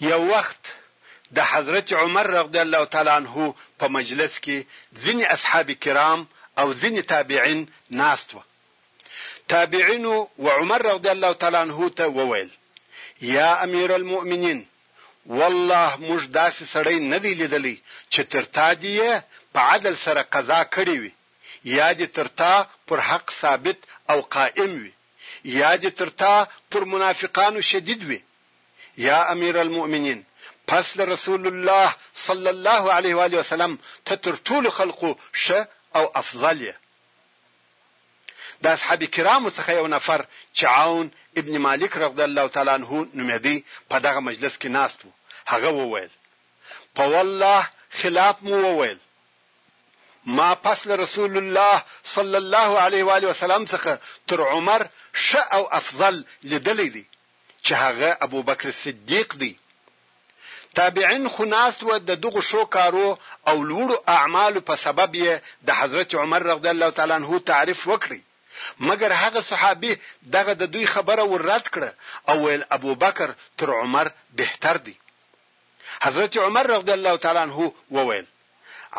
یو وخت د حضرت عمر رضی الله تعالی عنه په مجلس کې ځینې اصحاب کرام او ځینې تابعین ناست وه. تابعینو و عمر رضی الله تعالی عنه ته وویل، یا امیرالمؤمنین! والله موږ داسې سړی نه دی لیدلی چې تر تا دې یې په عدل سره قضا کړې وي یا دې تر تا پر حق ثابت او قائم وي. يا دې تر تا پر منافقانو شديد وي. يا امير المؤمنين! پس له رسول الله صلی الله علیه و آله وسلم ته تر ټولو خلقو ښه او افضل يې. د اصحاب کرامو څخه يو نفر چې عون ابن مالک رغض الله تعالی عنه نومېدی په دغه مجلس کې ناست و، هغه وويل، په والله خلاف مو وويل. ما پس له رسول الله صلی الله علیه و آله وسلم څخه تر عمر ښه او افضل لیدلی دی چې هغه ابوبکر صدیق دی. تابعین خو ناست وه د دغو ښو کارو او لوړو اعمالو په سبب یې د حضرت عمر رضی الله تعالی عنه تعریف وکړی مګر هغه صحابي دغه د دوی خبره ور رد کړه او ویل ابوبکر تر عمر بهتر دی. حضرت عمر رضی الله تعالی عنه وویل.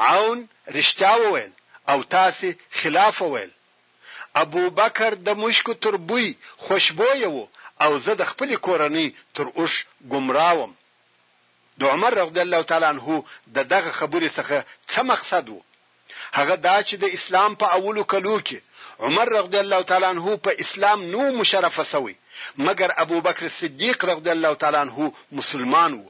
عون رشتیا وویل او تاسی خلاف وویل ابوبکر د مشکو تر بوی خوشبویه وو او زه د خپلی کورنۍ تر اوښ ګمراه وم د عمر رضی الله تعالی عنه د دغه خبری څخه څه مقصد وو هغه دا چی د اسلام په اولو کلو کی عمر رضی الله تعالی عنه په اسلام نه وو مشرف سوی مګر ابوبکر صدیق رضی الله تعالی عنه مسلمان وو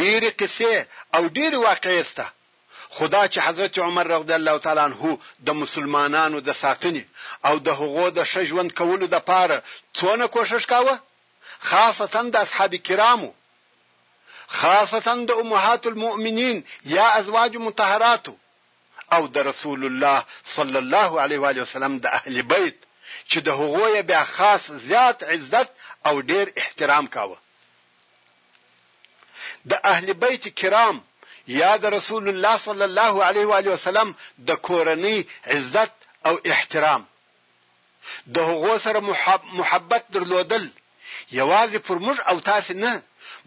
ډېرې قصې او ډېرې واقعې شته، خو دا چې حضرت عمر رضی الله تعالی عنه د مسلمانانو د ساتنې او د هغو د ښه ژوند کولو لپاره څونه کوښښ کاوه، خاصتاً د اصحاب کرامو، خاصتاً د امهات المؤمنین یا ازواجو مطهراتو او د رسول الله صلی الله علیه و آله وسلم د اهل بیت چې د هغو یې بیا خاص زیات عزت او ډېر احترام کاوه. د اهل بیت کرام یا د رسول الله صلی الله علیه و آله وسلم د کورنۍ عزت او احترام. د هغو سره محبت درلودل یوازې پر موږ او تاسې نه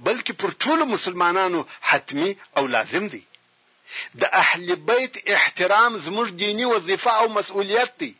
بلکې پر ټولو مسلمانانو حتمي او لازم دی. د اهل بیت احترام زموږ دیني وظیفه او مسؤلیت دی.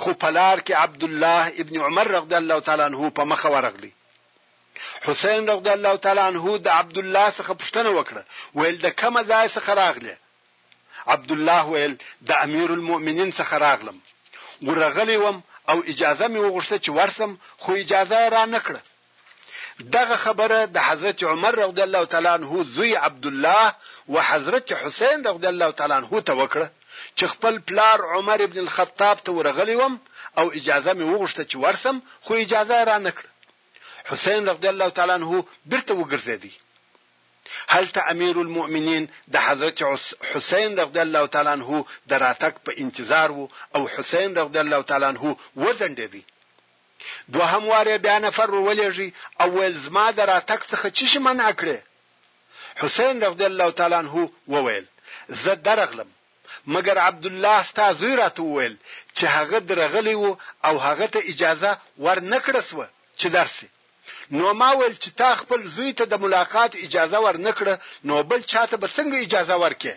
خو په لار کې عبدالله ابن عمر رضی الله تعالی عنه په مخه ورغلی. حسین رضی الله تعالی عنه د عبدالله څخه پوښتنه وکړه ویل د کومه ځای څخه راغلی؟ عبدالله ویل د امیر المؤمنین څخه راغلم ورغلی وم او اجازه مې وغوښته چې ورسم خو اجازه یې را نه کړه دغه خبره د حضرت عمر رضی الله تعالی عنه زوی عبدالله و حضرت حسین رضی الله تعالی عنه ته وکړه چې خپل پلار عمر ابن الخطاب ته ورغلی وم او اجازه مې وغوښته چې ورسم خو اجازه یې رانه کړه حسین رضی الله تعالی عنه بیرته وګرځیدی هلته امیر المؤمنین د حضرت حسین رضی الله تعالی عنہ د راتګ په انتظار وو او حسین رضی الله تعالی عنہ وځنډېدی دوهم وار یې بیا نفر رولیږی او ویل زما د راتګ څخه چیشی منع کړې؟ حسین رضی الله تعالی عنه وویل، زه درغلم مګر عبدالله ستا زوی راته وویل چی هغه درغلی وو او هغه ته اجازه ور نه کړه سوه چی درسی نو ما ویل چی تا خپل زوی ته د ملاقات اجازه ور نه کړه نو بل چاته به څنګه اجازه ورکړې؟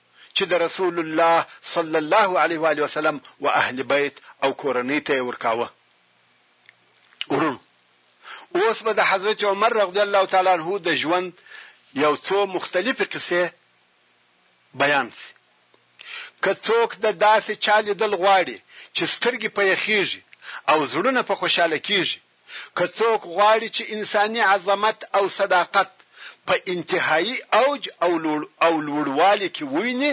چې د رسول الله صلی الله علیه و آله وسلم و اهل بیت او کورنۍ ته یې ورکاوه. وروڼو! اوس به د حضرت عمر رضی الله تعالی عنه د ژوند یو څو مختلفې قصې بیان شي. که څوک د داسې چا لیدل غواړي چې سترګې په یخیږي او زړونه په خوشاله کیږي، که څوک غواړي چې انساني عظمت او صداقت په انتهايي اوج او لوړوالي کې وويني،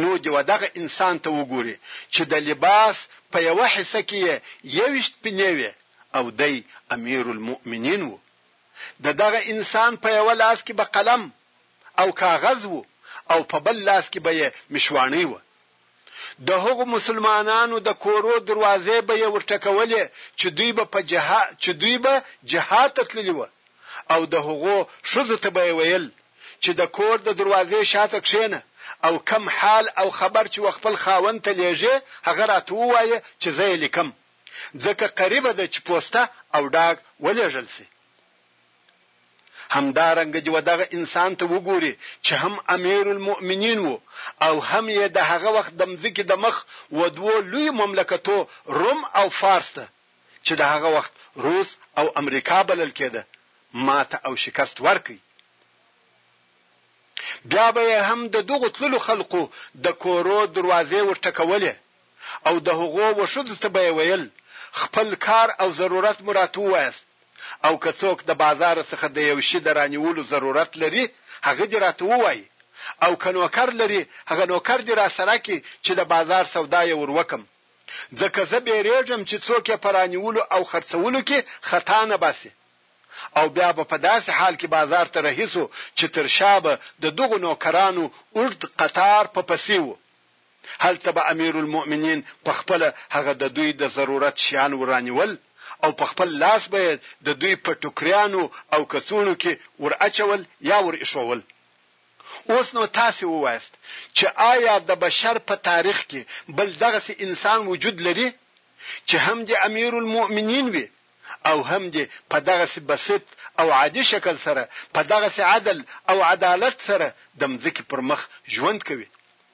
نو ديوه دغه انسان ته وګوري چې د لباس په يوه حصه کې يې يويشت پينې وې او دی اميرالمؤمنين و. د دغه انسان په يوه لاس کې به قلم او کاغذ و او په بل لاس کې به يې مشواڼۍ وه. د هغو مسلمانانو د کورو دروازې به یې ورټکولې چې دوی به په جها چې دوی به جهاد ته تللي وه او د هغو ښځو ته به یې ویل چې د کور د دروازې شاته کښېنه او کوم حال او خبر چې وخپل خاوند ته لېږې هغه راته ووایه چې زه یې لیکم ځکه قریبه ده چې پوسته او ډاګ ولېږل شي. همدارنګه دې ودغه انسان ته وګوري چې هم امیر المؤمنین وو او هم یې د هغه وخت د مځکې د مخ ودوو لویو مملکتو روم او فارس ته چې د هغه وخت روس او امریکا بلل کېده ماته او شکست ورکړي. بیا به یې هم د دغو تللو خلقو د کورو دروازې ورټکولې. او د هغو و ښځو ته به یې ویل، خپل کار او ضرورت مو راته ووایاست، او که څوک د بازاره څخه د یو شي د رانیولو ضرورت لري، هغه دې راته ووایي، او که نوکر لري، هغه نوکر دې راسره کړي چې د بازار سودا یې ور وکړم، ځکه زه بېرېږم چې څوک یې په رانیولو او خرڅولو کې خطا نه باسي، او بیا به په داسې حال کې بازار ته رهي شو چې تر شا به د دغو نوکرانو اوږد قطار په پسې و. هلته به امیرالمؤمنین په خپله هغه د دوی د ضرورت شیان ورانیول او په خپل لاس به یې د دوی په ټوکریانو او کڅوڼو کې ور اچول یا ور ایښوول. اوس نو تاسې ووایاست چې آیا د بشر په تاریخ کې بل دغسې انسان وجود لري چې هم دې امیرالمؤمنین وي او هم دې په دغسې بسیط او عادي شکل سره په دغسې عدل او عدالت سره د مځکې پر مخ ژوند کوي؟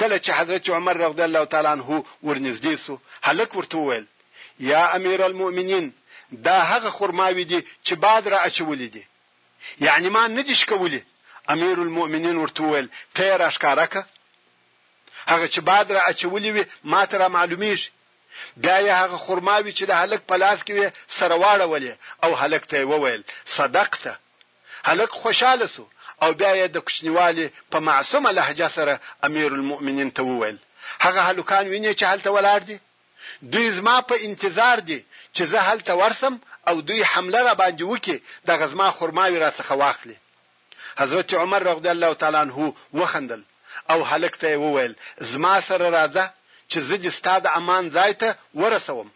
کله چې حضرت عمر رضی الله تعالی عنه ورنږدې شو، هلک ورته وویل، یا امیرالمؤمنین! دا هغه خرماوې دي چې باد را اچولې دي، یعنې ما نه دي شکولي، امیرالمؤمنین ورته وویل، ته یې راښکاره کړه، هغه چې باد را اچولې وي ماته را معلومېږي، بیا یې هغه خرماوې چې د هلک په لاس کې وې سره واړولې او هلک ته یې وویل، صدقت! هلک خوشاله شو او بیا یې د کوچنیوالي په معصومه لهجه سره امیرالمؤمنین ته وویل، هغه هلکان وینې چې هلته ولاړ دي؟ دوی زما په انتظار دي چې زه هلته ورشم او دوی حمله راباندې وکړي، دغه زما خرماوې راڅخه واخلي. حضرت عمر رضی الله تعالی عنه وخندل او هلک ته یې وویل، زما سره راځه چې زه دې ستا د امان ځای ته ورسوم.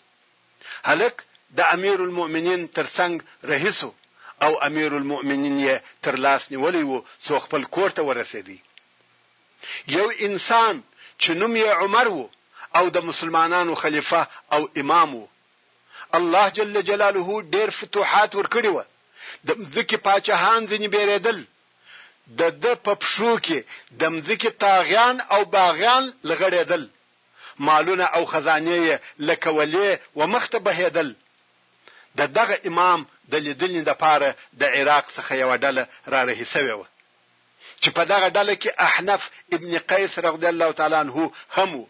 هلک د امیر المؤمنین تر څنګ رهي شو او امیر المؤمنین یې تر لاس نیولی و څو خپل کور ته ورسېدی. یو انسان چې نوم یې عمر و او د مسلمانانو خلیفه او امام و. الله جل جلاله ډېر فتوحات ورکړي وه، د مځکې پاچهان ځینې بېرېدل، د ده په پښو کې د مځکې طاغیان او باغیان لغړېدل، مالونه او خزانې يې لکه ولې و مخ ته بهېدل. د دغه امام د ليدنې لپاره د عراق څخه يوه ډله را رهي شوې وه، چې په دغه ډله کې احنف ابن قيس رضي الله تعالی عنه هم و.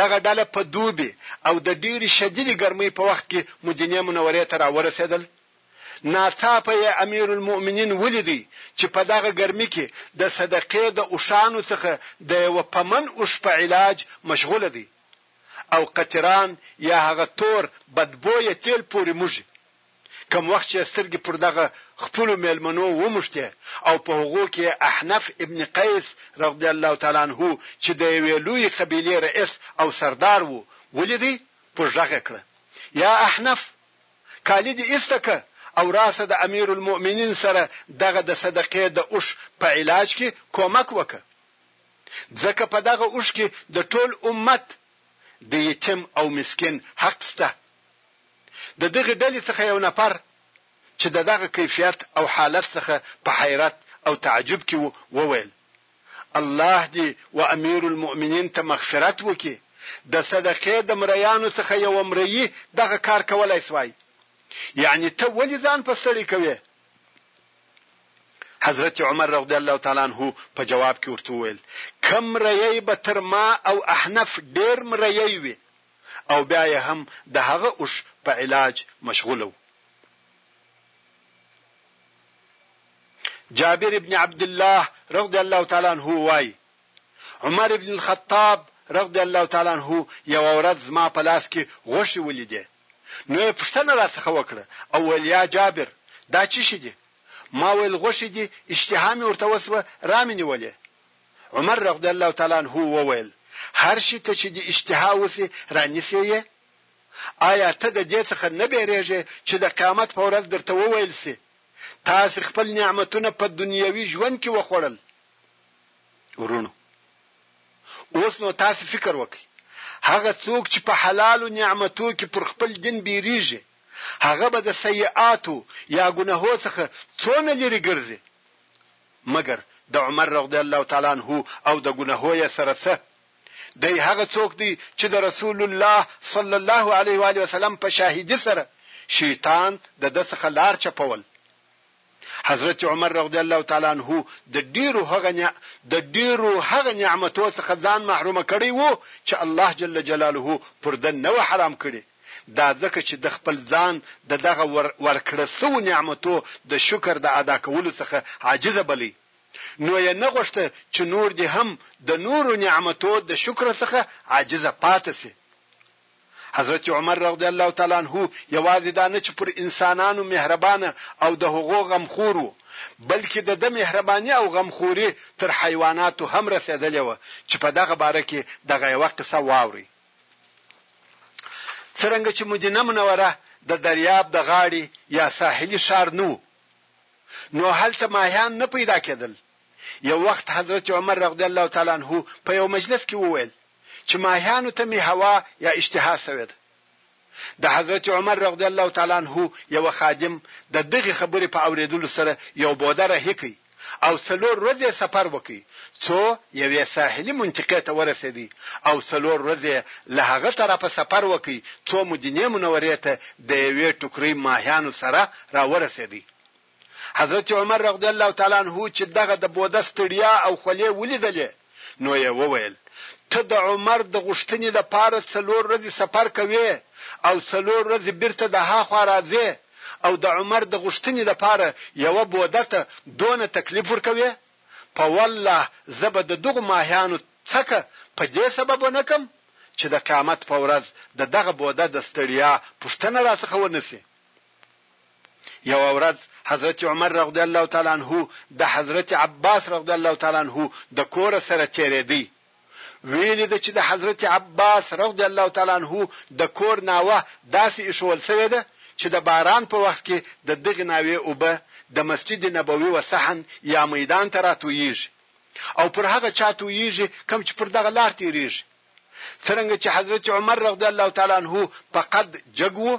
دغه ډله په دوبي او د ډېرې شديدې ګرمۍ په وخت کې مدينې منورې ته را ورسېدل، ناڅاپه یې امیرالمؤمنین ولید چې په دغه ګرمي کې د صدقې د اوښانو څخه د یوه پمن اوښ په علاج مشغول دی او قطران یا هغه تور بد بویه تېل پورې موږي. کوم وخت چې سترګې پر دغه خپلو مېلمنو وموښتې او په هغو کې یې احنف ابن قیس رضی الله تعالی عنه چې د یوې لویې قبیلې رئیس او سردار و، ولید، په ږغ یې کړه، یا احنف! کالي دي ايسته که او راسه د امير المؤمنين سره دغه د صدقې د اوښ په علاج کي کومک وکه ځکه په دغه اوښ کي د ټول امت د يتيم او مسکين حق سته د دغي ډلي څخه يو نفر چي ددغه کيفيت او حالت څخه په حيرت او تعجب کي وو وويل الله دي و امير المؤمنين ته مغفرت وکي د صدقې د مريانو څخه يوه مريي دغه کار کولای سوای يعني ته ولي ځان په ستړی کوې حضرت عمر رضی الله تعالی عنه په جواب کې ورته وویل کم مريي به تر ما او احنف ډیر مريي وي او بیا یې هم د هغه اوښ په علاج مشغول وو جابر ابن عبدالله رضی الله تعالی عنه وايي، عمر ابن الخطاب رضی الله تعالی عنه یوه ورځ زما په لاس کې غوښې ولیدې، نو یې پوښتنه راڅخه وکړه او ویل، یا جابر! دا چیشي دي؟ ما ویل، غوښې دي، اشتها مې ورته وشوه، را مې نیولې. عمر رضی الله تعالی عنه وویل، هر شي ته چې دې اشتها وشي، رانیسې یې؟ آیا ته د دې څخه نه بېرېږې چې د قیامت په ورځ درته وویل شي، تاسو خپل نعمتونه په دنیوي ژوند کې وخوړل ورونو اوس نو تاسو فکر وکړئ هغه څوک چې په حلالو نعمتو کې پر خپل دین بیریږي هغه به د سیئاتو یا ګناهو څخه څونه لري ګرځي مګر د عمر رضی الله تعالی عنه او د ګناهو یې سره څه دی هغه څوک دی چې د رسول الله صلی الله علیه و آله وسلم په شاهدی سره شیطان د ده څخه لار چپول حضرت عمر رضی الله تعالی عنه د ډیرو هغه د ډیرو هغه نعمتو څخه ځان محروم کړی وو چې الله جل جلاله پر ده نه حرام کړي دا ځکه چې د خپل ځان د دغه ورکړه سو نعمتو د شکر د ادا کولو څخه عاجز بلی نو یې نه غوښته چې نور دې هم د نورو نعمتو د شکر څخه عاجز پاتې شي. حضرت عمر رضی الله تعالی عنه یوازې دا نه چې پر انسانانو مهربانه او د هغو غمخور و، بلکې د ده مهرباني او غمخوري تر حیواناتو هم رسېدلې وه چې په دغه باره کې دغه یوه قصه واورئ. څرنګه چې مدینه منوره د دریاب د غاړې یا ساحلي ښار نه و، نو هلته ماهیان نه پیدا کېدل. یو وخت حضرت عمر رضی الله تعالی عنه په یو مجلس کې وویل چې ماهیانو ته مې هوا یا اشتها شوې ده. د حضرت عمر رضی الله تعالی عنه یوه خادم د دغې خبرې په اورېدلو سره یو بوده رهي کړ او څلور ورځې سفر وکړ څو یوې ساحلي منطقې ته ورسېد او څلور ورځې له هغه طرفه سفر وکړ څو مدینې منورې ته د یوې ټوکرۍ ماهیانو سره راورسېد. حضرت عمر رضی الله تعالی عنه چې دغه د بوده ستړیا او خولې ولیدلې، نو یې وویل، ته د عمر د غوښتنې لپاره څلور ورځې سفر کوې او څلور ورځې بیرته د هاخوا راځې او د عمر د غوښتنې لپاره یوه بوده ته دونه تکلیف ورکوې؟ په والله زه به د دغو ماهیانو څکه په دې سبب ونه کړم چې د قیامت په ورځ د دغه بوده د ستړیا پوښتنه راڅخه ونه شي. یوه ورځ حضرت عمر رغضی الله تعالی عنه د حضرت عباس رغضی الله تعالی عنه د کوره سره تیریدی ویلی ده چی د حضرت عباس رغضی الله تعالی عنه د کور ناوه داسی ایښول سوی ده چی د باران په وخت کی د دغی ناوی اوبه د مسجد نبوی و صحن یا میدان ته راتویږی او پر هغه چا تویږی کوم چی پر دغه لار تیریږی څرنګه چی حضرت عمر رغضی الله تعالی عنه په قد جګ وو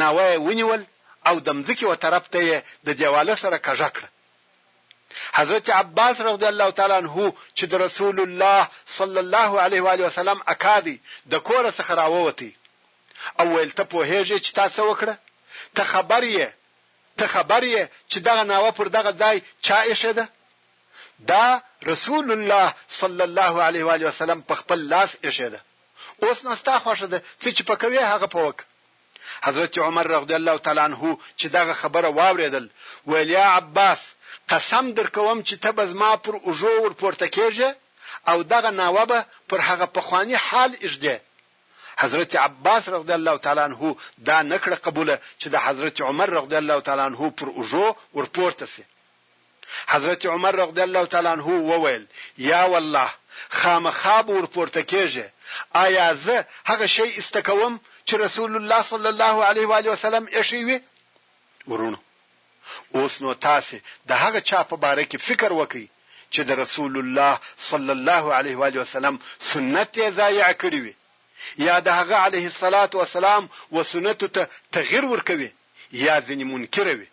ناوه یې ونیول او د مځکې و طرف ته یې د دیواله سره کږه کړه. حضرت عباس رضی الله تعالی عنه چې د رسول الله صلی الله علیه و آله وسلم اکا دی د کوره څخه راووتی او ویل ته پوهیږې چې تا څه وکړه؟ ته خبر یې ته خبر یې چې دغه ناوه پر دغه ځای چا ایښې ده؟ دا رسول الله صلی الله علیه و آله وسلم په خپل لاس ایښې ده. اوس نو ستا خوښه ده څه چې په کوې هغه په وکه. حضرت عمر رغدی الله تعالی عنه چې دغه خبره واورېدل ویل یا عباس قسم درکوم چې ته به زما پر اوږو ور پورته کېږې او دغه ناوه به پر هغه پخواني حال اږدې. حضرت عباس رغدی الله تعالی عنه دا نه کړه قبوله چې د حضرت عمر رغدی الله تعالی عنه پر اوږو ور پورته شي. حضرت عمر رضی الله تعالی عنه وویل، یا والله! خامخا به ورپورته کېږې، آیا زه هغه شی ایسته کوم چې رسول الله صلی الله علیه و آله وسلم ایښی وي؟ وروڼو! اوس نو تاسې د هغه چا په باره کې فکر وکړئ چې د رسول الله صلی الله علیه و آله وسلم سنت یې ضایع کړي وي یا د هغه علیه الصلاة والسلام و سنتو ته تغیر ورکوي یا ځینې منکر وي.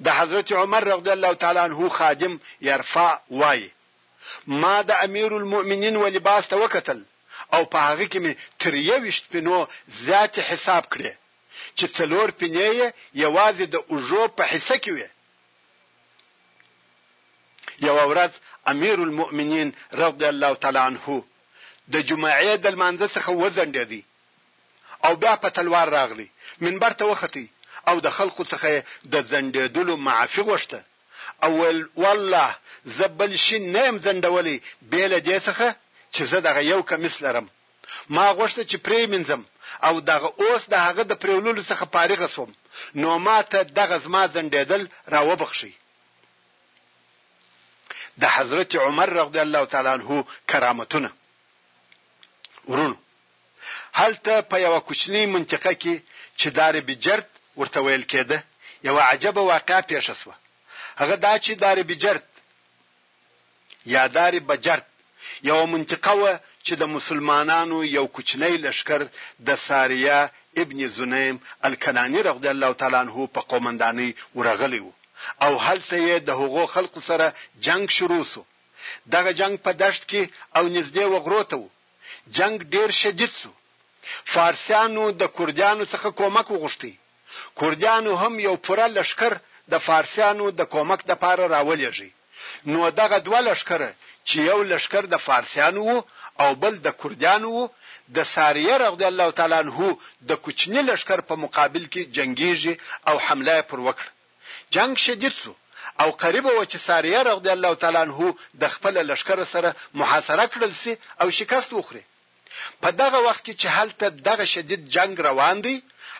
د حضرت عمر رضی الله تعالی عنه خادم يرفاع وايي، ما د اميرالمؤمنين و لباس ته وکتل او په هغه کې مې تر يوويشت پينو زياتې حساب کړې چې څلور پينې يې يوازې د اوږو په حصه کې وې. يوه ورځ اميرالمؤمنين رضی الله تعالی عنه د جمعې د لمانځه څخه وځنډېدی او بیا په تلوار راغلی منبر ته وختی او د خلقو څخه یې د ځنډیدلو معافی غوښته او ویل والله زه بل شی نه یم ځنډولی بې له دې څخه چې زه دغه یو کمیس لرم ما غوښته چې پرې مینځم او دغه اوس د هغه د پریوللو څخه فارغه شوم نو ما ته دغه زما ځنډیدل را وبخښی د حضرت عمر رضی الله تعالی عنه کرامتونه ورونو هلته په یوه کوچنۍ منطقه کې چې داربي جرد ورته ویل کېده یوه عجبه واقعه پېښه شوه هغه دا چې داربي جرد یا داري بجرد یوه منطقه وه چې د مسلمانانو یو کوچنی لشکر د ساریه ابن زنیم الکنانی رضی الله تعالی عنه په قومندانۍ ورغلی وو او هلته یې د هغو خلکو سره جنگ شروع شو دغه جنگ په دشت کې او نږدې وغرو ته وو جنګ ډېر شدید سو. فارسیانو د کوردیانو څخه کومک وغوښتی. کوردیانو هم یو پوره لښکر د فارسیانو د کومک دپاره راولېږی. نو دغه دوه لښکره چی یو لښکر د فارسیانو وو او بل د کوردیانو وو، د ساریه رضی الله تعالی عنه د کوچنی لښکر په مقابل کی جنګېږی او حمله یې پر وکړه. جنګ شدید شو او قریبه وه چې ساریه رضی الله تعالی عنه د خپله لښکره سره محاصره کړل شي او شکست وخوري. په دغه وخت کې چې هلته دغه شدید جنګ روان دی،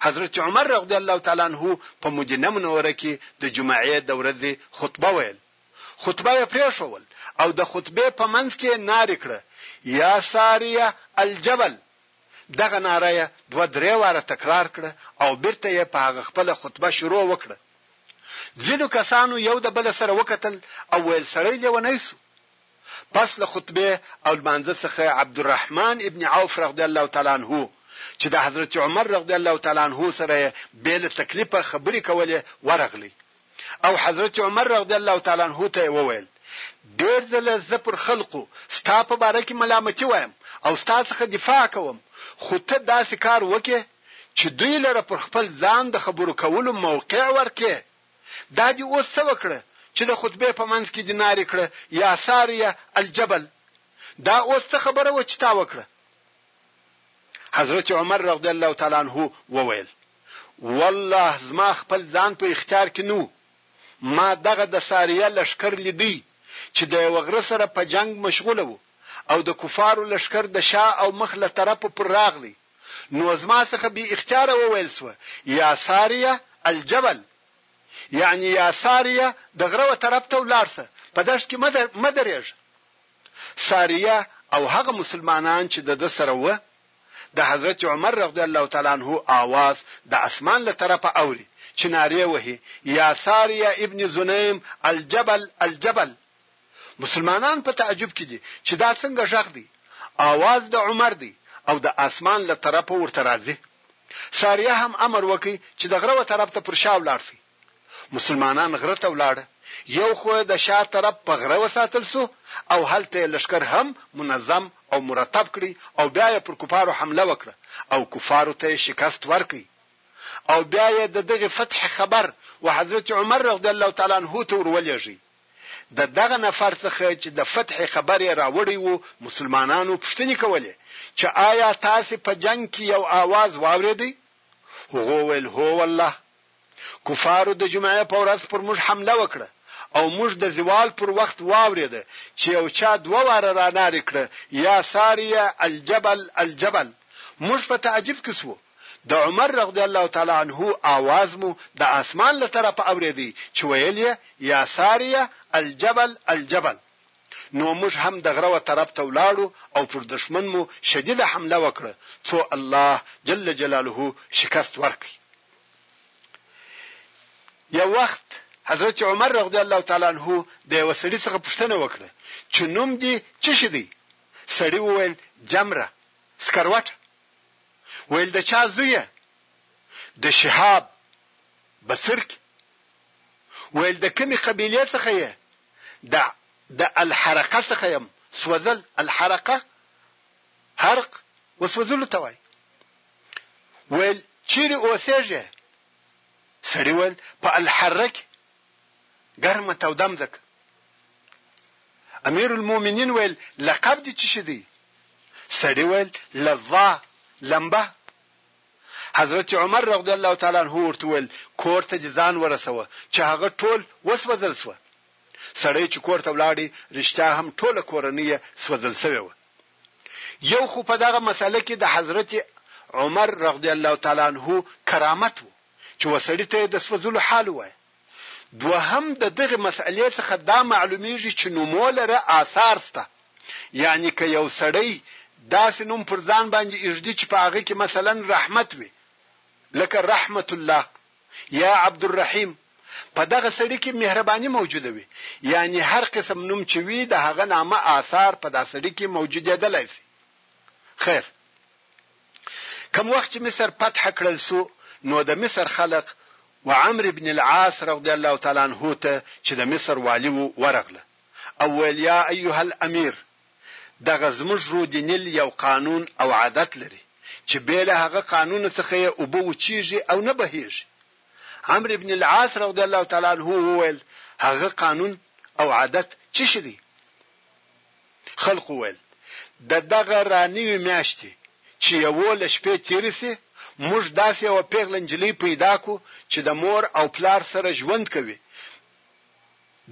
حضرت عمر رضی الله تعالی عنه په مدینه منوره کې د جمعې د ورځې خطبه ویل، خطبه یې پرېښول او د خطبې په منځ کې یې نارې کړه، یا ساریه الجبل! دغه ناره یې دوه درې واره تکرار کړه او بیرته یې په هغه خپله خطبه شروع وکړه. ځینو کسانو یو د بل سره وکتل او ویل سړی لیونی شو. پس له خطبې او لمانځه څخه عبدالرحمن ابن عوف رضی الله تعالی عنه چې د حضرت عمر رضی الله تعالی عنه سره یې بې له تکلیفه خبرې کولې ورغلی. او حضرت عمر رضی الله تعالی عنه ته یې وویل، ډېر ځله زه پر خلقو ستا په باره کې ملامتي وایم او ستا څخه دفاع کوم، خو ته داسې کار وکړې چې دوی لره پر خپل ځان د خبرو کولو موقع ورکړې، دا دې اوس څه وکړه چې د خطبې په منځ کې دې نارې کړه، یا ساریه الجبل! دا اوس څه خبره وه چې تا وکړه؟ حضرت عمر رضی الله تعالی عنه وویل. والله زما خپل ځان په اختیار کې نه وو ما دغه دساریه لښکر لیدی چې د یوه غره سره په جنګ مشغوله وو او د کفارو لښکر د شا او مخ له طرفه پر راغلی نو زما څخه بی اختیاره وویل شوه یا ساریه الجبل یعنی یا ساریه د غره و طرف ته ولاړ شه په دښت کې مه درېږه ساریه او هغه مسلمانان چې دده سره وه د حضرت عمر رضی الله تعالی عنه آواز د اسمان له طرفه اوري چې نارې وهي، یا ساریه ابن زنیم الجبل الجبل! مسلمانان په تعجب کې دي چې دا څنګه ږغ دی؟ آواز د عمر دی او د آسمان له طرفه ورته راځي. ساریه هم امر وکړ چې د غره و طرف ته پر شا ولاړ شي. مسلمانان غره ته ولاړ، یو خو یې د شاه طرف په غره وساتل شو او هلته یې لښکر هم منظم او مرتب کړ او بیا یې پر کفارو حمله وکړه او کفارو ته یې شکست ورکړ او بیا یې د دغې فتحې خبر و حضرت عمر رضی الله تعالی عنه ته ور ولېږی، د دغه نفر څخه چې د فتحې خبر یې راوړی و مسلمانانو پوښتنې کولې چې آیا تاسې په جنګ کې یو آواز واورېدی؟ هغو ویل، هو والله! کفارو د جمعې په ورځ پر موږ حمله وکړه او موږ د زوال پر وخت واورېده چې یو چا دوه واره رانارې کړه، یا ساریه الجبل الجبل! موږ په تعجب کې شوو. د عمر رضی الله تعالی عنه آواز مو د آسمان له طرفه اورېدی چې ویل یې، یا ساریه الجبل الجبل! نو موږ هم د غره و طرف ته ولاړو او پر دښمن مو شدیده حمله وکړه څو الله جل جلاله شکست ورکړ. یو وخت حضرت عمر رضی الله تعالی عنہ د یو سړي څخه پوښتنه وکړه چې نوم دې څه شي دی سړي وویل جمره سکروټه ویل د چا زویه د شهاب بصرک ویل د کمی قبیله څخه یې د د الحرقه څخه يم سوزل الحرقه حرق وسوځلو ته وايي. ویل، چیرې اوسېږې؟ سړي ویل، په الحره کې، ګرمه توده مځکه. امیرالمومنین ویل، لقب دې څه شي دی؟ سړي ویل، لظه، لمبه. حضرت عمر رضی الله تعالی عنه ورته ویل، کور ته دې ځان ورسوه چې هغه ټول وسوځل شوه. سړی چې کور ته ولاړی، رښتیا هم ټوله کورنۍ یې سوځل شوې وه. یو خو په دغه مسئله کې د حضرت عمر رغضی الله تعالی عنه کرامت وو چې و سړي ته یې د سوځلو حال ووایه. دوهم د دغې مسئلې څخه دا معلومیږي چې نومو لره آثار شته یعنې که یو سړی داسې نوم پر ځان باندې ایږدي چې په هغه کې مثلا رحمت وي لکه رحمت الله، يا عبدالرحيم، په دغه سړي کې مهرباني موجوده وي، يعنې هر قسم نوم چې وي د هغه نامه آثار په دا سړي کې موجودېدلای شي. خير! کوم وخت چې مصر فتح کړل شو نو د مصر خلق و عمرو بن العاص رضي الله تعالی عنه ته چې د مصر والي و ورغله او ويل يا ايها الامير! دغه زموږ رو د نیل یو قانون او عادت لري چې بې له هغه قانونه څخه یې اوبه وچیږي او نه بهیږي. عمرو بن العاص رضی الله تعالی عنه وویل، هغه قانون او عادت چیشي دی؟ خلقو وویل، د دغه رانوي میاشتي چې یوو له شپې تیري شي موږ داسې یوه پیغله نجلۍ پیدا کړو چې د مور او پلار سره ژوند کوي،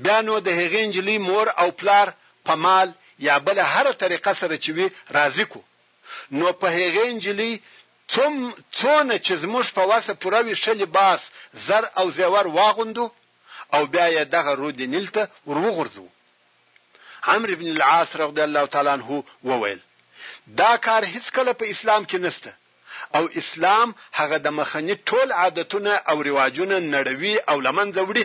بیا نو د هغې نجلۍ مور او پلار په مال یا بله هره طریقه سره چې وي راضي کړو، نو په هغې نجلۍ څوم څونه چې زموږ په وسه پوره وي ښه لباس، زر او زیور واغوندو او بیا یې دغه رود نیل ته ور وغورځوو. عمرو بن العاص رضی الله تعالی عنه وویل، دا کار هیڅکله په اسلام کې نشته او اسلام هغه د مخني ټول عادتونه او رواجونه نړوي او له منځه وړي.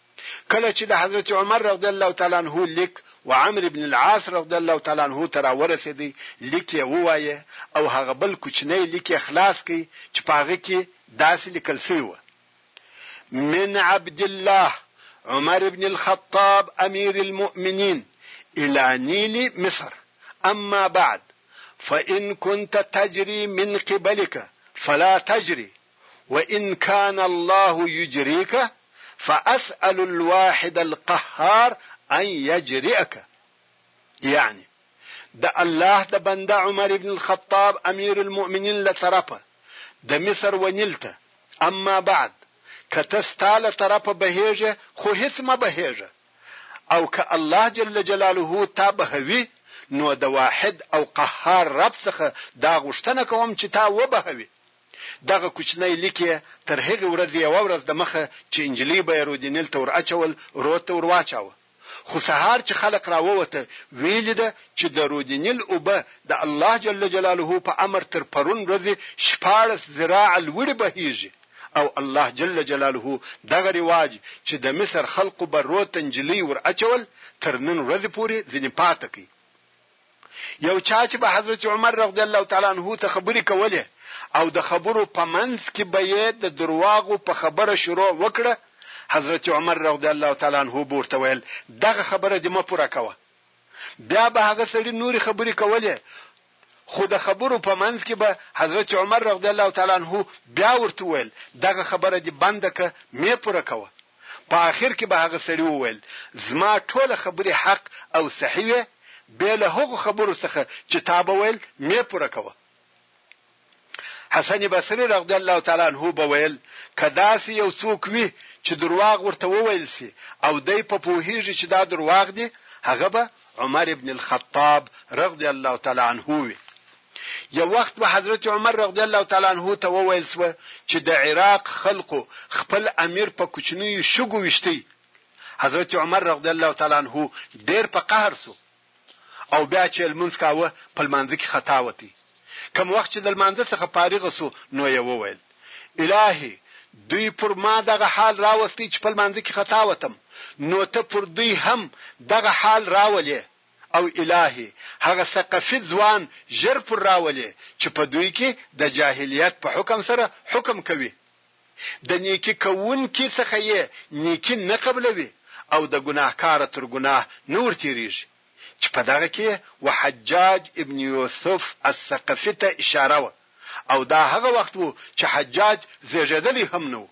کله چې د حضرت عمر رضی الله تعالی عنه لیک وعمر بن العاص رضی الله تعالی عنه ته راورسېدی، لیک یې ووایه او هغه بل کوچنی لیک یې خلاص کړ چې په هغه کې داسې لیکل شوي وه، من عبدالله عمر بن الخطاب امیر المؤمنین الی نیل مصر اما بعد فان کنت تجری من قبلک فلا تجری، وان کان الله یجریک فاسأل الواحد القهار ان یجریک یعنی د الله د بنده عمر ابن الخطاب امیر المؤمنین له طرفه د مصر ونیل ته اما بعد که ته ستا له طرفه بهیږه خو هیڅ مه بهیږه او که الله جل جلاله تا بهوي نو د واحد او قهار رب څخه دا غوښتنه کوم چې تا وبهوي دغه کوچنی لیک یې تر هغې ورځې یوه ورځ دمخه چې انجلۍ به یې رودینل ته ور اچول، رود ته ور واچاوه. خو سهار چې خلق را ووته، ویې لیده چې د رودینل اوبه د الله جل جلاله په امر تر پرون ورځې شپاړس ذراع لوړې بهیږي او الله جل جلاله دغه رواج چې د مصر خلقو به رود ته نجلۍ ور اچول تر نن ورځې پورې ځینې پاته کړ. یو چا چې به حضرت عمر رضی الله تعالی عنه ته خبرې کولې او د خبرو په منځ کې به یې د درواغو په خبره شروع وکړه، حضرت عمر رضی الله تعالی عنه به ورته ویل، دغه خبره دې مه پوره کوه. بیا به هغه سړي نورې خبرې کولې، خو د خبرو په منځ کې به حضرت عمر رضی الله تعالی عنه بیا ورته ویل، دغه خبره دې بنده که، مه پوره کوه. په اخر کې به هغه سړي وویل، زما ټوله خبرې حق او صحیح وې، بې له هغو خبرو څخه چې تا به ویل، مې پوره کوه. حسن بصري رضی الله تعالی عنه به ویل، که داسې یو څوک وي چې درواغ ورته وویل شي او دی په پوهېږي چې دا درواغ دي، هغه به عمر بن الخطاب رضی الله تعالی عنه وي. یو وخت به حضرت عمر رضی الله تعالی عنه ته وویل سو چې د عراق خلقو خپل امیر په کوچنیو شګو وشتي حضرت عمر رضی الله تعالی عنه ډیر په قهر سو او بیا چې لمونځ کاوه په لمانځ کې خطا وتی کوم وخت چې د لمانځ څخه فارغ سو نو یې وویل الهي دوی پر ما دغه حال راوستي چې په لمانځ کې خطا وتم نو ته پر دوی هم دغه حال راولې او الهي هغه ثقفي ځوان ژر پر راولې چې په دوی کې د جاهلیت په حکم سره حکم کوي، د نیکي کوونکي څخه یې نیکي نه قبلوي او د ګناهکاره تر ګناه نه ورتېرېږي، چې په دغه کې یې و حجاج ابن یوسف الثقفي ته اشاره وه او دا هغه وخت و چې حجاج زېږېدلی هم نه و.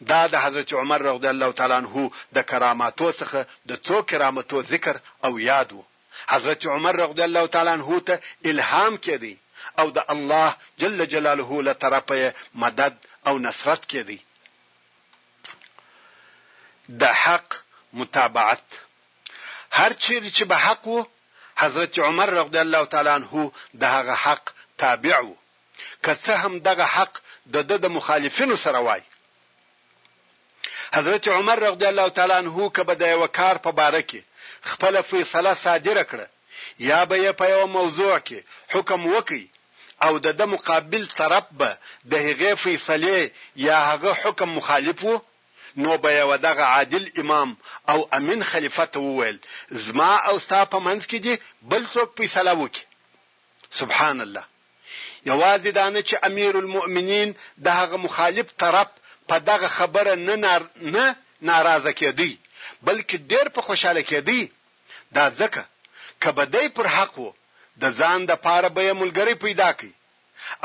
دا د حضرت عمر رغضی الله تعالی عنه د کراماتو څخه د څو کرامتو ذکر او یاد وو، حضرت عمر رغضی الله تعالی عنه ته الهام کیدی او د الله جل جلاله له طرفه یې مدد او نصرت کیدی. د حق متابعت، هر چیرې چې به حق وو، حضرت عمر رغضی الله تعالی عنه د هغه حق تابع وو، که څه هم دغه حق د ده د مخالفینو سره وای. حضرت عمر رضی الله تعالی عنه که به د یوه کار په باره کې خپله فیصله صادره کړه یا به یې په یوه موضوع کې حکم وکړ او د ده مقابل طرف به د هغې فیصلې یا هغه حکم مخالف و، نو به یې ودغه عادل امام او امین خلیفه ته وویل، زما او ستا په منځ کې دې بل څوک فیصله وکړي. سبحان الله یوازې دا نه چې امیر المؤمنین د هغه مخالف طرف په دغه خبره نه نار نه ناراضه کېدی بلکې ډېر په خوشاله کېدی دا ځکه که به دی پر حق وو د ځان د پاره به یې ملګری پیدا کړي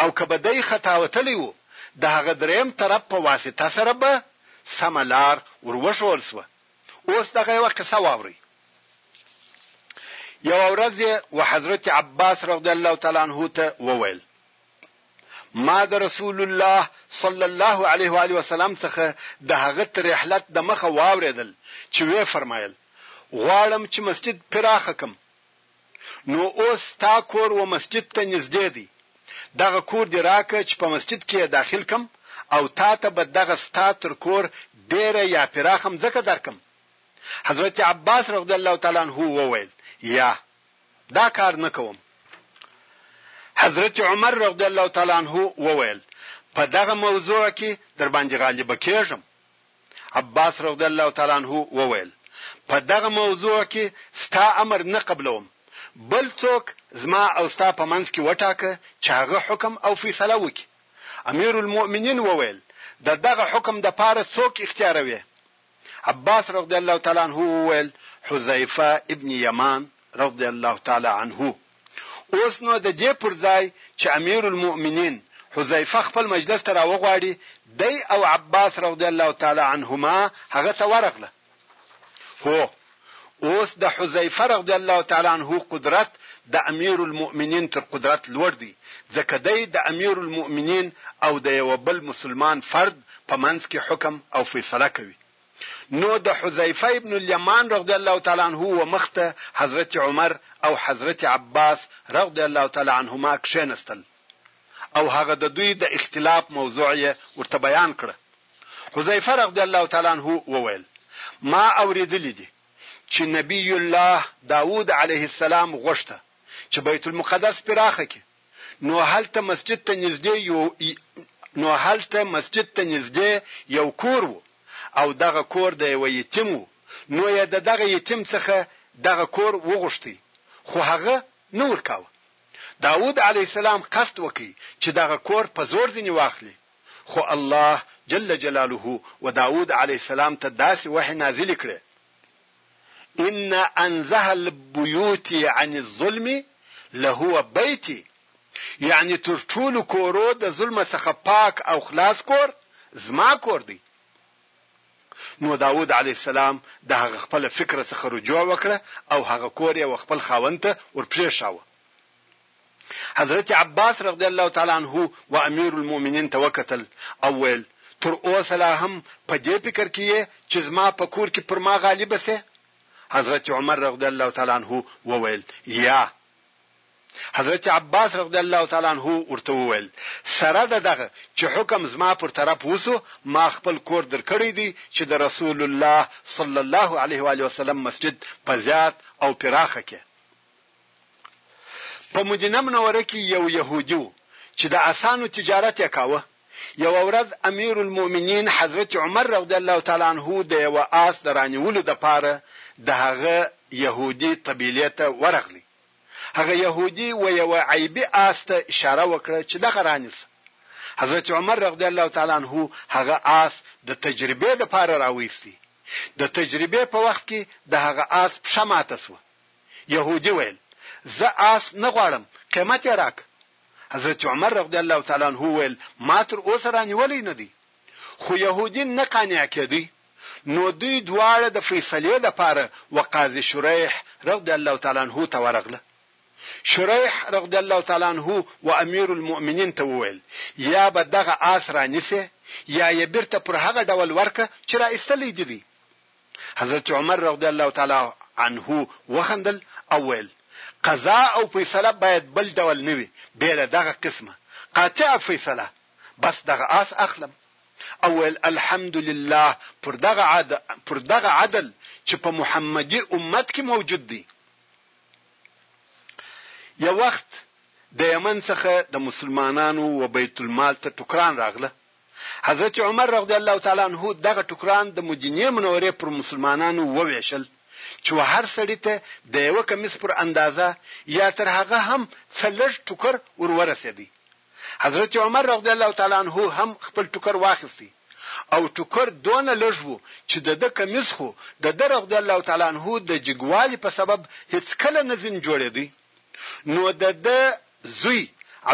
او که به دی خطا وتلی وو د هغه دریم طرف په واسطه سره به سمه لار ور وښول شوه اوس دغه یوه قصه واورئ. یوه ورځ یې و حضرت عباس رضی الله تعالی عنه ته وویل ما د رسول الله صلی الله علیه و علیه وسلم څخه د هغه تر رحلت د مخه واوریدل چې وی فرمایل غواړم چې مسجد پراخه کم نو اوس ستا کور و مسجد ته نږدې دی دغه کور دې راکه چې په مسجد کې یې داخل کړم او تاته به دغه ستا تر کور ډېره یا پراخه مځکه درکړم حضرت عباس رضی الله تعالی عنه وویل یا دا کار نه کوم حضرت عمر رضی الله تعالی عنه وویل په دغه موضوع کې در باندې غالب کېږم عباس رضی الله تعالی عنه وویل، په دغه موضوع کې ستا امر نه قبلوم، بل څوک زما او ستا په منځ کې وټاکه چې هغه حکم او فیصله وکړي. امیرالمؤمنین وویل، د دغه حکم دپاره څوک اختیاروې؟ عباس رضی الله تعالی عنه وویل، حذیفه ابن یمان رضی الله تعالی عنه. اوس نو د دې پر ځای چې امیرالمؤمنین حذیفه خپل مجلس ته راوغواړي، دی او عباس رضی الله تعالی عنهما هغه ته ورغله. هو! اوس د حذیفه رضی الله تعالی عنه قدرت د امیرالمؤمنین تر قدرت لوړ دی، ځکه دی د امیرالمؤمنین او د یوه بل مسلمان فرد په منځ کې حکم او فیصله کوي. نو د حذیفه ابن الیمان رضی الله تعالی عنه و مخ ته حضرت عمر او حضرت عباس رضی الله تعالی عنهما کښینستل او هغه د دوی د اختلاف موضوع یې ورته بیان کړه حذیفه رضی الله تعالی عنه وویل ما اوریدلی دي چې نبی الله داوود علیه السلام غوښته چې بیت المقدس پراخه کړي نو هلته مسجد ته نږدې يو نو هلته مسجد ته نږدې يو کور وو او دغه کور د يوه يتيم وو نو يې د دغه يتيم څخه دغه کور وغوښتی خو هغه نه ورکاوه داود عليه السلام قصد وکړ چې دغه کور په زور ځنې واخلي خو الله جل جلاله و داود عليه السلام ته داسې وحی نازلې کړې ان انزه البيوت عن الظلم لهو بيت يعني تر ټولو کورو د ظلمه څخه پاک او خلاص کور زما کور دی. نو داود عليه السلام د هغه خپله فکره څخه رجوع وکړه او هغه کور يې و خپل خاوند ته ور پرېښاوه. حضرت عباس رضی الله تعالی عنه و امیر المؤمنین ته وکتل او ویل، تر اوسه لا هم په دې فکر کې یې چې زما په کور کې پر ما غالب شې؟ حضرت عمر رضی الله تعالی عنه وویل، یا. حضرت عباس رضی الله تعالی عنه ورته وویل، سره د دغه چې حکم زما پر طرف وشو ما خپل کور درکړی دی چې د رسول الله صلی الله علیه و آله وسلم مسجد په زیات او پراخه کې په مدینه منوره کې یو یهودي و چې د اسانو تجارت یې کاوه یو ورځ امیر المؤمنین حضرت عمر رضی الله تعالی عنه د یو آس د رانیولو د پاره د هغه يهودي قبيله ته ورغلی هغه يهودي و یو عیبي آس ته اشاره وکړه چې دغه رانیسه حضرت عمر رضی الله تعالی عنه هغه آس د تجربې د پاره راويستي د تجربې په وخت کې د هغه آس پښه ماته سوه یهودي ویل، زه آس نه غواړم، قیمت یې راکړه. حضرت عمر رضی الله تعالی عنه وویل، ما تر اوسه رانیولی نه دی. خو یهودي نه قانع کېدی، نو دوی دواړه د فیصلې لپاره و قاضي شریح رضی الله تعالی عنه ته ورغله. شریح رضی الله تعالی عنه و امیر المؤمنین ته وویل، یا به دغه آس رانیسې، یا یې بیرته پر هغه ډول ورکړه چې را ایستلی دې دی. حضرت عمر رضی الله تعالی عنه وخندل او ویل، قضا او فیصله باید بل ډول نه وي بې له دغه قسمه قاطعه فیصله، بس دغه آس اخلم. او ویل، الحمد لله پر دغه پر دغه عدل چې په محمدي امت کې موجود دی. یو وخت د یمن څخه د مسلمانانو و بیت المال ته ټکران راغله حضرت عمر رضی الله تعالی عنه دغه ټوکران د مدینې منورې پر مسلمانانو ووېشل چې و هر سړي ته د یوه کمیس پر اندازه یا تر هغه هم څه لږ ټوکر ور ورسېدی. حضرت عمر رضی الله تعالی عنه هم خپل ټوکر واخیستی او ټوکر دونه لږ وو چې د ده کمیس خو د ده رضی الله تعالی عنه د جګوالي په سبب هېڅکله نه ځینې جوړېدی. نو د ده زوی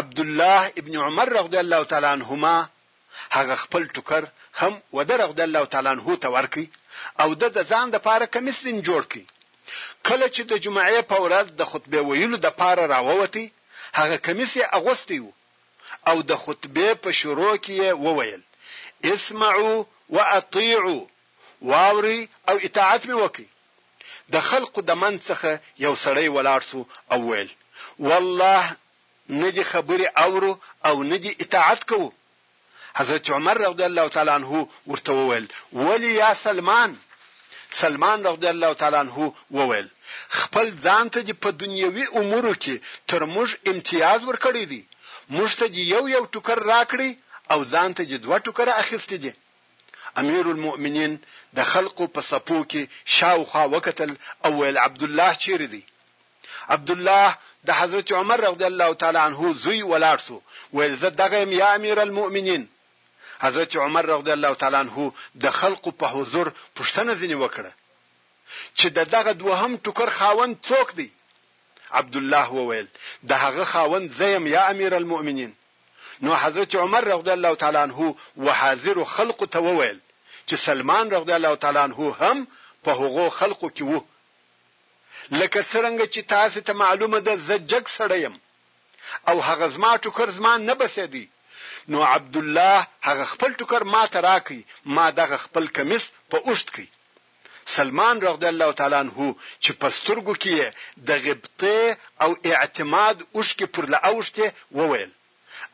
عبدالله ابن عمر رضی الله تعالی عنهما هغه خپل ټوکر هم وده رضی الله تعالی عنه ته ورکړ او ده د ځان دپاره کمیس ځین جوړ کړ. کله چې د جمعې په ورځ د خطبې ویلو دپاره راووت هغه کمیس یې اغوستی و او د خطبې په شروع کې یې وویل، اسمعوا واطیعوا، واورئ او اطاعت مې وکړئ. د خلقو د منځ څخه یو سړی ولاړ شو او ویل، والله نه دې خبرې اورو او نه دې اطاعت کوو. حضرت عمر رضی الله تعالی عنه ورته وویل، ولې یا سلمان؟ سلمان رضی الله تعالی عنه وویل، خپل ځان ته دې په دنیوي امورو کې تر موږ امتیاز ورکړی دی، موږ ته دې یو یو ټوکر راکړی او ځان ته دې دوه ټوکره اخیستي دي. امیرالمؤمنین د خلقو په څپو کې شاوخوا وکتل او ویل عبدالله چیرې دی؟ عبدالله د حضرت عمر رضی الله تعالی عنه زوی ولاړ شو ویل زه دغه یم یا امیرالمؤمنین. حضرت عمر رضی الله تعالی عنه د خلقو په حضور پوښتنه ځینې وکړه چې د دغه دوهم ټوکر خاوند څوک دی؟ عبدالله وویل د هغه خاوند زه یم یا امیرالمؤمنین. نو حضرت عمر رضی الله تعالی عنه وحاضرو خلقو ته وویل چې سلمان رضی الله تعالی عنه هم په هغو خلقو کې وو لکه څرنګه چې تاسو ته معلومه ده زه جګ سړی یم او هغه زما ټوکر زما نه بسېدی نو عبد الله هغه خپل ټوکر ما ته راکړي ما دغه خپل کمیس په اوښت کړي سلمان رضی الله تعالی عنه چې په سترګو کې یې د غبطې او اعتماد اوښکې پر له اوښتې، وویل،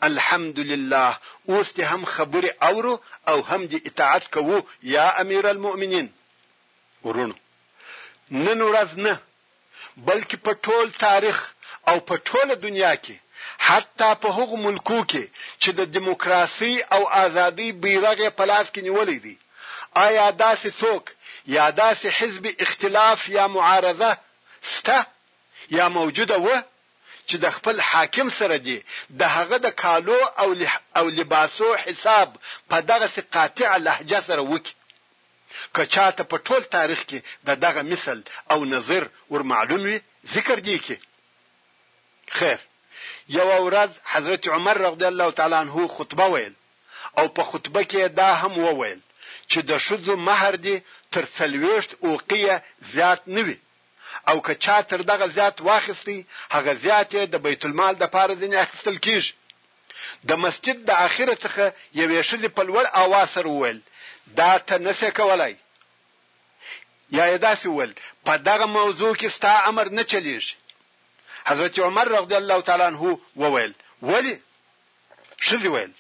الحمدلله اوس دې هم خبرې اورو او هم دې اطاعت کوو یا امیرالمؤمنین! وروڼو! نن ورځ نه، بلکې په ټول تاریخ او په ټوله دنیا کې حتی په هغو ملکو کې چې د دیموکراسۍ او آزادۍ بیرغ یې په لاس کې نیولی دی، آیا داسې څوک یا داسې حزب اختلاف یا معارضه شته یا موجوده وه چې د خپل حاکم سره دې د هغه د کالو او لباسو حساب په دغسې قاطعه لهجه سره وکړي؟ که چاته په ټول تاریخ کې د دغه مثل او نظیر ور معلوم وي ذکر دې کړي. خیر، یوه ورځ حضرت عمر رضی الله تعالی عنه خطبه ویل او په خطبه کې یې دا هم وویل چې د ښځو مهر دې تر څلوېښت اوقیه زیات نه وي او که چا تر دغه زیات واخیست هغه زیات یې د بیت المال دپاره ځینې اخیستل کیږي. د مسجد د اخره څخه یوې ښځې په لوړ آواز سره وویل، دا ته نه شې کولای؟ یا یې داسې وویل، په دغه موضوع کې ستا امر نه چلیږي. حضرت عمر رضی الله تعالی عنه وویل، ولې؟ ښځې ویل،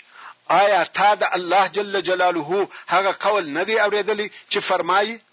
آیا تا د الله جل جلاله هغه قول نه دی اوریدلی چې فرمایي،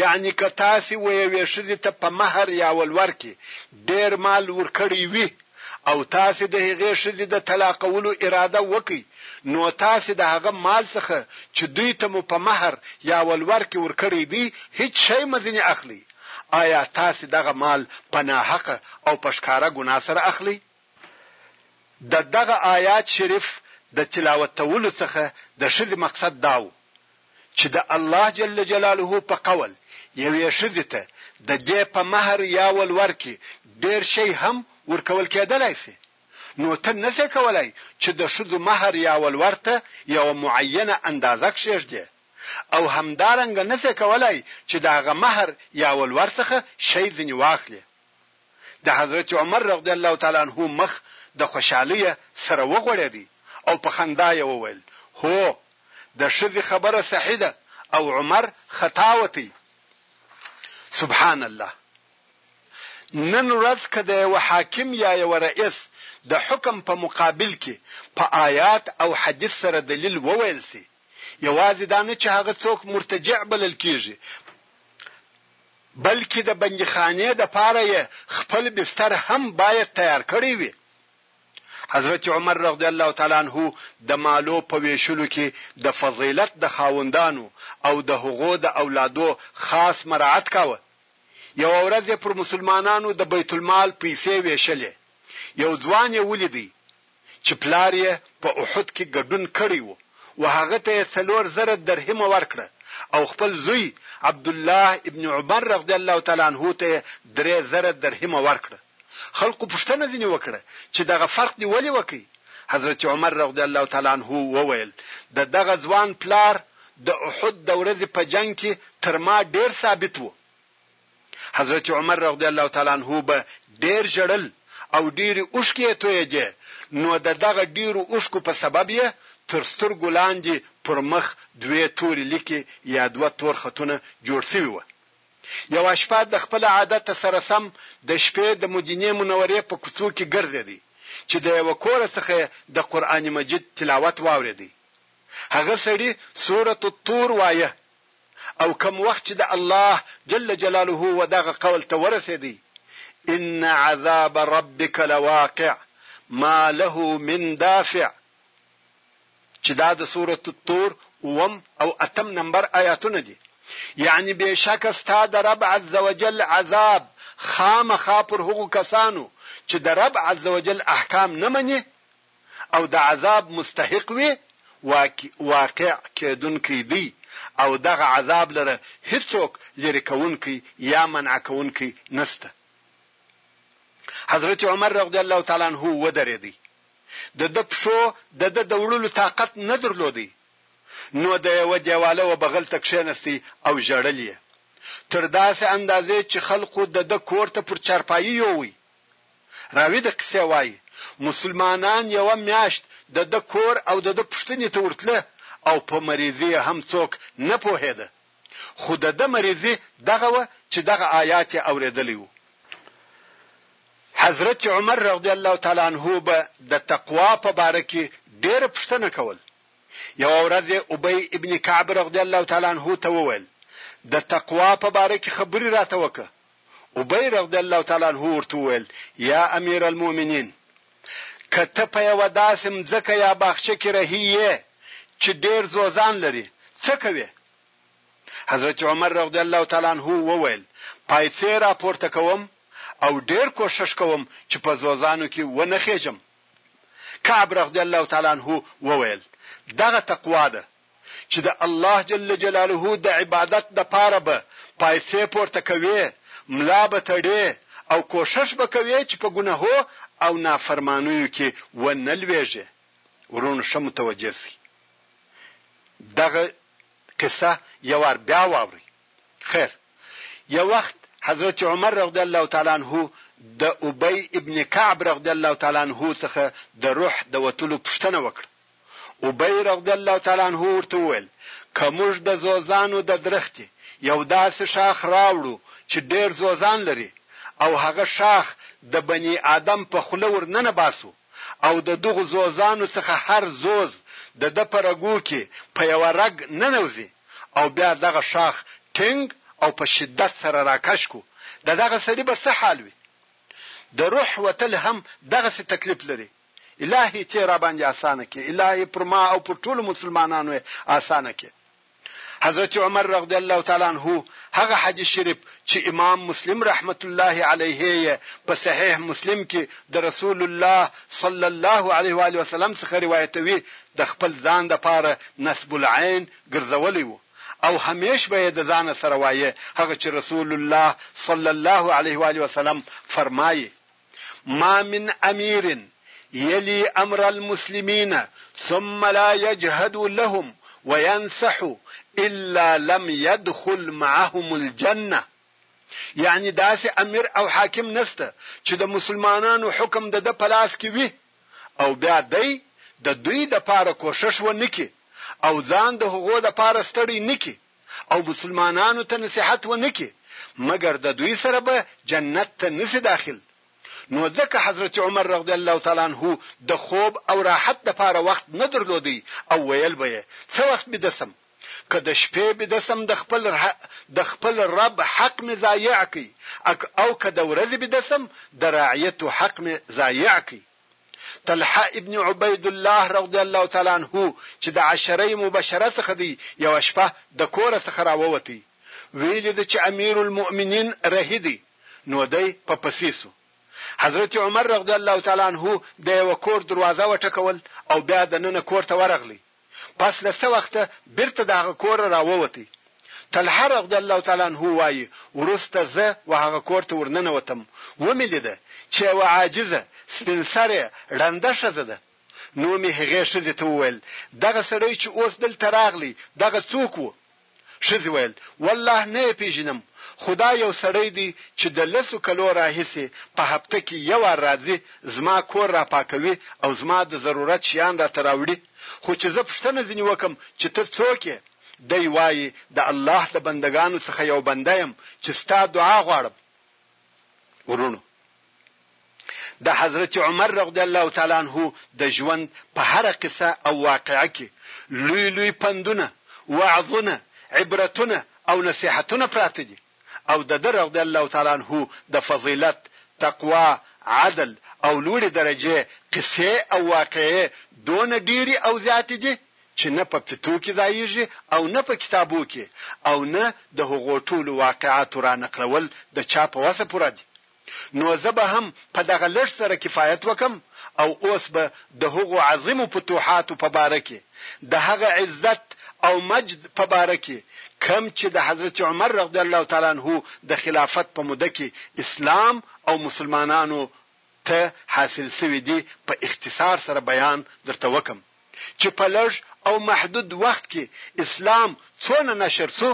یعنی که تاسی ویوې ښځی ته په مهر یا ولور کی ډیر مال ورکړی وی او تاسی د هغې ښځی د طلاقولو اراده وکړئ نو تاسی د هغه مال څخه چی دوی ته مو په مهر یا ولور کی ورکړی دی هیڅ شی مه ځینی اخلئ. آیا تاسی دغه مال په ناحقه او په ښکاره ګناه سره اخلئ؟ د دغه آیات شریف د تلاوتولو څخه د ښځې مقصد دا و، چې د الله جل جلاله په قول یوې ښځې ته د دې په مهر یا ولور کې ډېر شی هم ورکول کېدلای شي، نو ته نه شې کولای چې د ښځو مهر یا ولور ته یوه معینه اندازه کښېږدې او همدارنګه نه شې کولای چې د هغه مهر یا ولور څخه شی ځینې واخلې. د حضرت عمر رضی الله تعالی عنه مخ د خوشحالیه سره وغوړیدی او په خندا یې وویل، هو! د ښځې خبره صحیح ده او عمر خطا وتی. سبحان الله! نن ورځ که د یوه حاکم یا یوه رئیس د حکم په مقابل کې په آیات او حدیث سره دلیل وویل شي، یوازې دا نه چې هغه څوک مرتجع بلل کیږي بلکې د بندیخانې د پاره یې خپل بستر هم باید تیار کړی وي حضرت عمر رضی الله تعالی عنه د مالو په ویشلو کې د فضیلت د خاوندانو او د هغو د اولادو خاص مراعات کاوه یو ورځ پر مسلمانانو د بیت المال پیسې ویشلې یو ځوان یې ولیدي چې پلار یې په احد کې ګډون کړی و و هغه ته یې څلور زره درهمه ورکړه او خپل زوی عبدالله ابن عمر رضی الله تعالی عنه ته یې درې زره درهمه ورکړه خلقو پوښتنه ځینې وکړه چې دغه فرق دې ولې وکړي حضرت عمر رضی الله تعالی عنه وویل د دغه ځوان پلار د احد د ورځې په جنګ کې تر ما ډیر ثابت و حضرت عمر رضی الله تعالی عنه به ډېر ژړل او ډېرې اوښکې یې تویېدې، نو د دغه ډېرو اوښکو په سبب یې تر سترګو لاندې پر مخ دوې تورې لیکې یا دوه تور خطونه جوړ شوي وه. یوه شپه د خپل عادت سره سم د شپې د مدینې منورې په کوڅو کې ګرځېدی چې د یوه کور څخه یې د قرآن مجید تلاوت واورېدی. هغه سړي سورة الطور وایه. او کوم وخت چې د الله جل جلاله و دغه قول ته ورسېدی، ان عذاب ربک لواقع ما له من دافع، چې دا د سورة الطور اووم او اتم نمبر آیاتونه دي، یعنې بېشکه ستا د رب عزوجل عذاب خامخا پر هغو کسانو چې د رب عزوجل احکام نه مني، او د عذاب مستحق وي واقع کېدونکی دی او دغه عذاب لره هیڅوک لرې کوونکی یا منع کوونکی نشته. حضرت عمر رضی الله تعالی عنه ودرېدی، د ده پښو د ده د وړلو طاقت نه درلودی، نو د یوه دېواله و بغل ته کښېنستی او ژړل یې، تر داسې اندازې چې خلقو د ده کور ته پر چارپايي یووی. راوي د قصې وايي، مسلمانان يوه مياشت د ده کور او د ده پوښتنې ته ورتله او په مريضي يې هم څوک نه پوهېده، خو د ده مريضي دغه وه چې دغه آيات يې اورېدلی و. حضرت عمر رضي الله تعالی عنه به د تقوا په باره کې ډېره پوښتنه کول. يوه ورځ يې ابي ابن کعب رضي الله تعالی عنه ته وويل، د تقوا په باره کې خبرې راته وکړه. ابی رضی الله تعالی عنه ورته وویل، یا امیر المؤمنین! که ته په یوه داسې مځکه یا باغچه کې رهي یې چې ډېر ځوځان لري، څه کوې؟ حضرت عمر رضی الله تعالی عنه وویل، پایڅې راپورته کوم او ډېر کوښښ کوم چې په ځوځانو کې ونه خېژم. کعب رضی الله تعالی عنه وویل، دغه تقوا ده، چې د الله جل جلاله د عبادت د پاره به پايڅې پورته کوې، ملا به تړې او کوښښ به کوې چې په ګناهو او نافرمانيو کې و نه لوېږې. وروڼو ښه متوجه شئ. دغه قصه يوار بيا واورئ. خير. يو وخت حضرت عمر رضي الله تعالی عنه د ابي ابن کعب رضي الله تعالی عنه څخه د روح د وتلو پوښتنه وکړه. ابی رضی الله تعالی عنه ورته وویل، که موږ د زوزانو د درختي یو داسې ښاخ راوړو چې ډېر زوزان لري او هغه ښاخ د بني آدم په خوله ور ننه باسو او د دغو زوزانو څخه هر زوز د ده په رګو کې په یوه رګ ننوځي او بیا دغه ښاخ ټینګ او په شدت سره راکش کړو د دغه سړي به څه حال وي؟ د روح وتل هم دغسې تکلیف لري. الهی ته یې راباندې اسانه کړې، الهی پر ما او پر ټولو مسلمانانو یې اسانه کړې. حضرت عمر رغضی الله تعالی عنه هغه حدیث شریف چې امام مسلم رحمة الله علیه یې په صحیح مسلم کې د رسول الله صلی الله علیه وآله وسلم څخه روایتوي د خپل ځان لپاره نصب العین ګرځولی و او همیش به یې د ځانه سره وایه هغه چې رسول الله صلی الله علیه وآله وسلم فرمایي ما من امير يلي امر المسلمين ثم لا يجهد لهم وينصح الا لم يدخل معهم الجنه يعني داسې امير او حاکم نشته چې د مسلمانانو حکم د ده په لاس کې وي او بيا دی د دوی دپاره کوښښ ونه کړي او ځان د هغو دپاره ستړی نه کړي او مسلمانانو ته نصیحت ونه کړي مګر ددوی سره به جنت ته نه شي داخل نو ځکه حضرت عمر رضی الله تعالی عنه د خوب او راحت لپاره وخت نه درلودی او ویل به یې څه وخت بیده شم که د شپې بیده شم د خپل د خپل رب حق مې ضایع کړي او که د ورځې بیده شم د راعیتو حق مې ضایع کړي طلحه ابن عبید الله رضی الله تعالی عنه چې د عشره مبشره څخه دی یوه شپه د کوره څخه راووتی ویلی دی چې امیر المؤمنین رهی دی نو دی په پسی سو حضرت عمر رضی الله تعالی عنه د یوه کور دروازه وټکول او بیا دننه کور ته ورغلی پس له څه وخته بیرته د هغه کوره راووت. طلحه رضی الله تعالی عنه وایي، وروسته زه و هغه کور ته ورننوتم، ومې لیده چې یوه عاجزه، سپین سرې، ړنده ښځه ده. نو مې هغې ښځې ته وویل، دغه سړی چې اوس دلته راغلی، دغه څوک و؟ ښځې ویل، والله نه یې پېژنم، خو دا یو سړی دی چې د لسو کلو راهیسې په هفته کې یو وار راځي، زما کور راپاکوي او زما د ضرورت شیان راته راوړي، خو چې زه پوښتنه ځینې وکړم چې ته څوک یې؟ دی وایي، د الله له بندګانو څخه یو بنده یم چې ستا دعا غواړم. وروڼو! د حضرت عمر رضی الله تعالی عنه د ژوند په هره قصه او واقعه کې لوی لوی پندونه، وعظونه، عبرتونه او نصیحتونه پراته دي او د ده رضی الله تعالی عنه د فضیلت، تقوا، عدل او لوړې درجې قصې او واقعې دونه ډېرې او زیاتې دي چې نه په فتو کې ځایېږي او نه په کتابو کې او نه د هغو ټولو واقعاتو را نقلول د چا په وسه پوره دي، نو زه به هم په دغه لږ سره کفایت وکړم او اوس به د هغو عظیمو فتوحاتو په باره کې، د هغه عزت او مجد په باره کې، کوم چې د حضرت عمر رضی الله تعالی عنه د خلافت په موده کې اسلام او مسلمانانو ته حاصل شوي دي په اختصار سره بيان درته وکړم چې په لږ او محدود وخت کې اسلام څونه نشر شو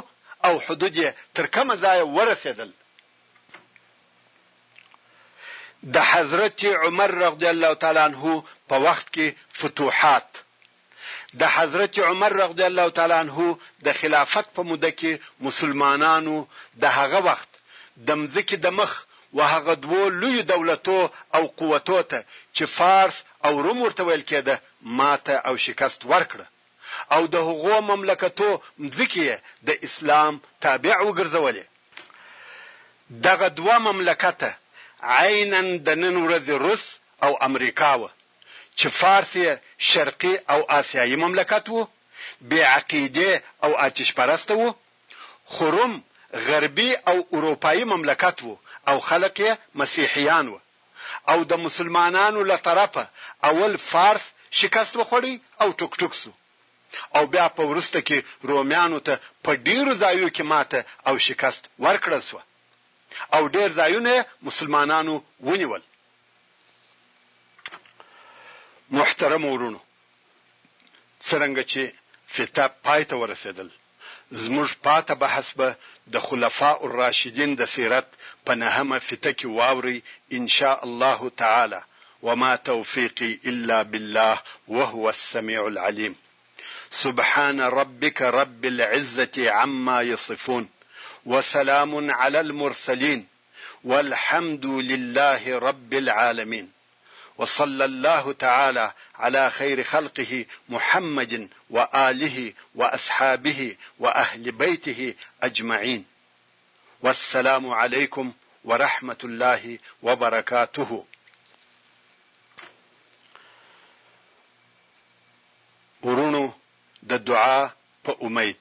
او حدود يې تر کومه ځايه ورسېدل. د حضرت عمر رضی الله تعالی عنه په وخت کې فتوحات. د حضرت عمر رضی الله تعالی عنه د خلافت په موده کې مسلمانانو د هغه وخت د مځکې د مخ و هغه دوو لویو دولتو او قوتو ته چې فارس او روم ورته ویل کېده ماته او شکست ورکړه او د هغو مملکتو مځکې یې د اسلام تابع وګرځولې. دغه دوه مملکته عیناً د نن ورځې روس او امریکا وه. چې فارس يې شرقي او آسيايي مملکت وو، بې عقيدې او آتش پرسته وو، خو روم غربي او اروپايي مملکت وو او خلق يې مسيحيان وه او د مسلمانانو له طرفه اول فارس شکست وخوړی او ټوک ټوک شو او بيا په وروسته کې روميانو ته په ډېرو ځايو کې ماته او شکست ورکړل شوه او ډېر ځايونه يې مسلمانانو ونيول. محترمو وروڼو! څرنګه چې فته پای ته ورسېدل، زموږ پاته بحث به د خلفاء الراشدین د سیرت په نهمه فته کې واورئ ان شاء الله تعالی، وما توفیقی الا بالله وهو السمیع العلیم. سبحان ربک رب العزة عما یصفون وسلام علی المرسلین. والحمد لله رب العالمين وصلى الله تعالى على خير خلقه محمد واله واصحابه واهل بيته اجمعين والسلام عليكم ورحمه الله وبركاته ورونو د دعا په امید